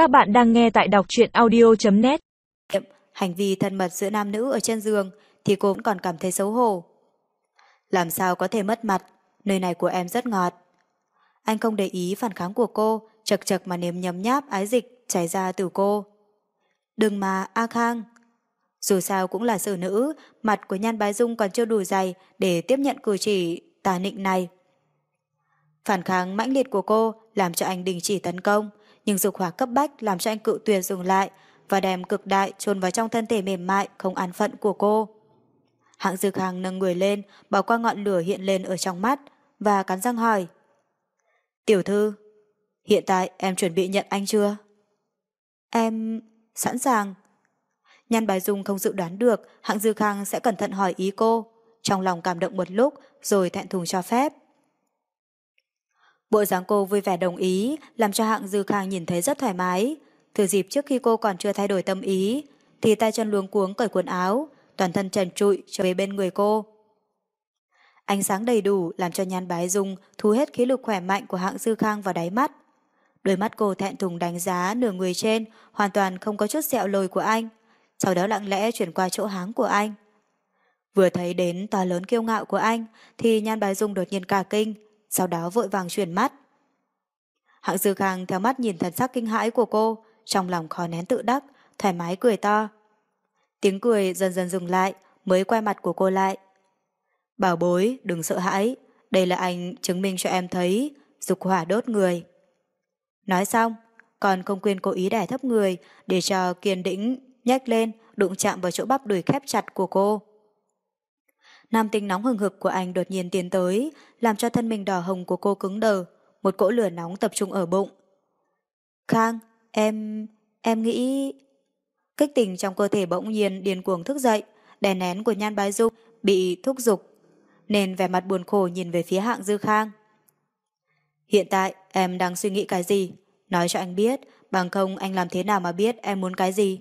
Các bạn đang nghe tại đọc truyện audio.net Hành vi thân mật giữa nam nữ ở trên giường thì cô vẫn còn cảm thấy xấu hổ. Làm sao có thể mất mặt, nơi này của em rất ngọt. Anh không để ý phản kháng của cô, chật chật mà nếm nhấm nháp ái dịch chảy ra từ cô. Đừng mà, A Khang. Dù sao cũng là xử nữ, mặt của Nhan Bái Dung còn chưa đủ dày để tiếp nhận cử chỉ tà nịnh này. Phản kháng mãnh liệt của cô làm cho anh đình chỉ tấn công, nhưng dục hỏa cấp bách làm cho anh cự tuyệt dừng lại và đem cực đại chôn vào trong thân thể mềm mại không an phận của cô. Hạng Dược Hàng nâng người lên, bỏ qua ngọn lửa hiện lên ở trong mắt và cắn răng hỏi. Tiểu thư, hiện tại em chuẩn bị nhận anh chưa? Em... sẵn sàng. Nhan Bài Dung không dự đoán được Hạng Dư Khang sẽ cẩn thận hỏi ý cô. Trong lòng cảm động một lúc rồi thẹn thùng cho phép. Bộ dáng cô vui vẻ đồng ý làm cho Hạng Dư Khang nhìn thấy rất thoải mái. Thừa dịp trước khi cô còn chưa thay đổi tâm ý thì tay chân luống cuống cởi quần áo toàn thân trần trụi trở về bên người cô. Ánh sáng đầy đủ làm cho nhan bái dung thu hết khí lực khỏe mạnh của hạng dư khang vào đáy mắt. Đôi mắt cô thẹn thùng đánh giá nửa người trên hoàn toàn không có chút sẹo lồi của anh, sau đó lặng lẽ chuyển qua chỗ háng của anh. Vừa thấy đến to lớn kiêu ngạo của anh thì nhan bái dung đột nhiên cả kinh, sau đó vội vàng chuyển mắt. Hạng dư khang theo mắt nhìn thần sắc kinh hãi của cô, trong lòng khó nén tự đắc, thoải mái cười to. Tiếng cười dần dần dừng lại, mới quay mặt của cô lại. Bảo bối, đừng sợ hãi, đây là anh chứng minh cho em thấy, dục hỏa đốt người. Nói xong, còn không quên cố ý đẻ thấp người để cho kiên đĩnh nhách lên, đụng chạm vào chỗ bắp đùi khép chặt của cô. Nam tính nóng hừng hực của anh đột nhiên tiến tới, làm cho thân mình đỏ hồng của cô cứng đờ, một cỗ lửa nóng tập trung ở bụng. Khang, em... em nghĩ... Kích tình trong cơ thể bỗng nhiên điên cuồng thức dậy, đè nén của nhan bái dung bị thúc giục, nên vẻ mặt buồn khổ nhìn về phía hạng dư khang. Hiện tại em đang suy nghĩ cái gì? Nói cho anh biết, bằng không anh làm thế nào mà biết em muốn cái gì?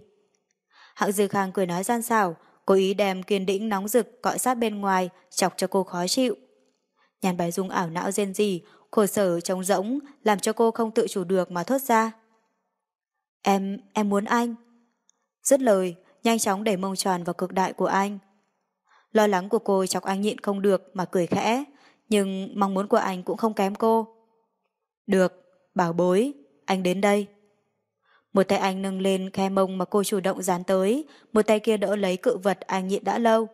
Hạng dư khang cười nói gian xảo, cố ý đem kiên đĩnh nóng rực cọ sát bên ngoài, chọc cho cô khó chịu. Nhàn bái dung ảo não rên gì, khổ sở trống rỗng, làm cho cô không tự chủ được mà thốt ra. Em, em muốn anh. Dứt lời, nhanh chóng đẩy mông tròn vào cực đại của anh. Lo lắng của cô chọc anh nhịn không được mà cười khẽ, nhưng mong muốn của anh cũng không kém cô. Được, bảo bối, anh đến đây. Một tay anh nâng lên khe mông mà cô chủ động dán tới, một tay kia đỡ lấy cự vật anh nhịn đã lâu.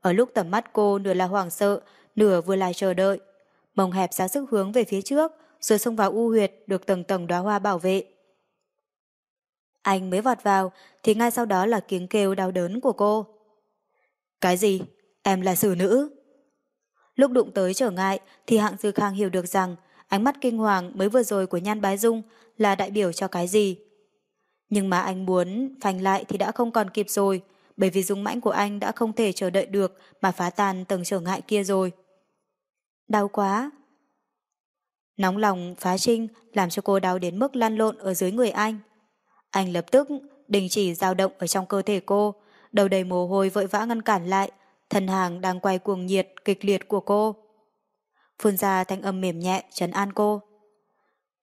Ở lúc tầm mắt cô nửa là hoảng sợ, nửa vừa là chờ đợi. Mông hẹp ra sức hướng về phía trước, rồi xông vào u huyệt được tầng tầng đóa hoa bảo vệ. Anh mới vọt vào, thì ngay sau đó là tiếng kêu đau đớn của cô. Cái gì? Em là xử nữ. Lúc đụng tới trở ngại thì hạng dư khang hiểu được rằng ánh mắt kinh hoàng mới vừa rồi của Nhan Bái Dung là đại biểu cho cái gì. Nhưng mà anh muốn phanh lại thì đã không còn kịp rồi, bởi vì dung mãnh của anh đã không thể chờ đợi được mà phá tan tầng trở ngại kia rồi. Đau quá. Nóng lòng phá trinh làm cho cô đau đến mức lăn lộn ở dưới người anh. Anh lập tức đình chỉ dao động ở trong cơ thể cô, đầu đầy mồ hôi vội vã ngăn cản lại, thân hàng đang quay cuồng nhiệt kịch liệt của cô. Phun ra thanh âm mềm nhẹ trấn an cô.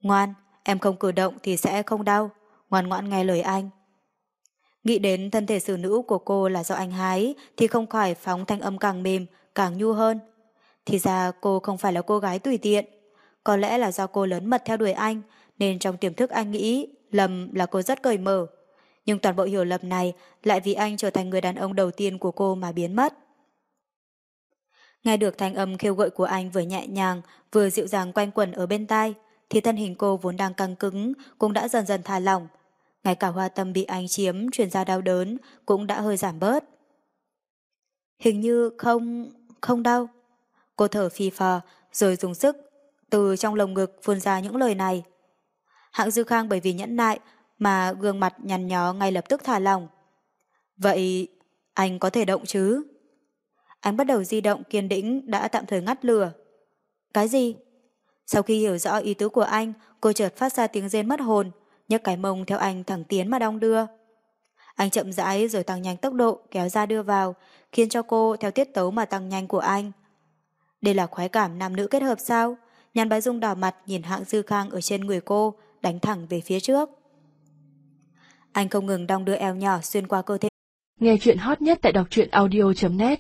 Ngoan, em không cử động thì sẽ không đau, ngoan ngoãn nghe lời anh. Nghĩ đến thân thể xử nữ của cô là do anh hái thì không khỏi phóng thanh âm càng mềm, càng nhu hơn. Thì ra cô không phải là cô gái tùy tiện. Có lẽ là do cô lớn mật theo đuổi anh nên trong tiềm thức anh nghĩ lầm là cô rất cởi mở. Nhưng toàn bộ hiểu lầm này lại vì anh trở thành người đàn ông đầu tiên của cô mà biến mất. Nghe được thanh âm khiêu gợi của anh vừa nhẹ nhàng, vừa dịu dàng quanh quẩn ở bên tai, thì thân hình cô vốn đang căng cứng, cũng đã dần dần thả lỏng. Ngay cả hoa tâm bị anh chiếm, truyền ra đau đớn, cũng đã hơi giảm bớt. Hình như không... không đau. Cô thở phì phò, rồi dùng sức, từ trong lồng ngực phun ra những lời này. Hạng Dư Khang bởi vì nhẫn nại, mà gương mặt nhăn nhó ngay lập tức thả lỏng. Vậy anh có thể động chứ? Anh bắt đầu di động kiên đĩnh đã tạm thời ngắt lửa. Cái gì? Sau khi hiểu rõ ý tứ của anh, cô chợt phát ra tiếng rên mất hồn, nhấc cái mông theo anh thẳng tiến mà đong đưa. Anh chậm rãi rồi tăng nhanh tốc độ kéo ra đưa vào, khiến cho cô theo tiết tấu mà tăng nhanh của anh. Đây là khoái cảm nam nữ kết hợp sao? Nhàn bái dung đỏ mặt nhìn hạng dư khang ở trên người cô, đánh thẳng về phía trước. Anh không ngừng đong đưa eo nhỏ xuyên qua cơ thể. Nghe chuyện hot nhất tại đọc truyện audio.net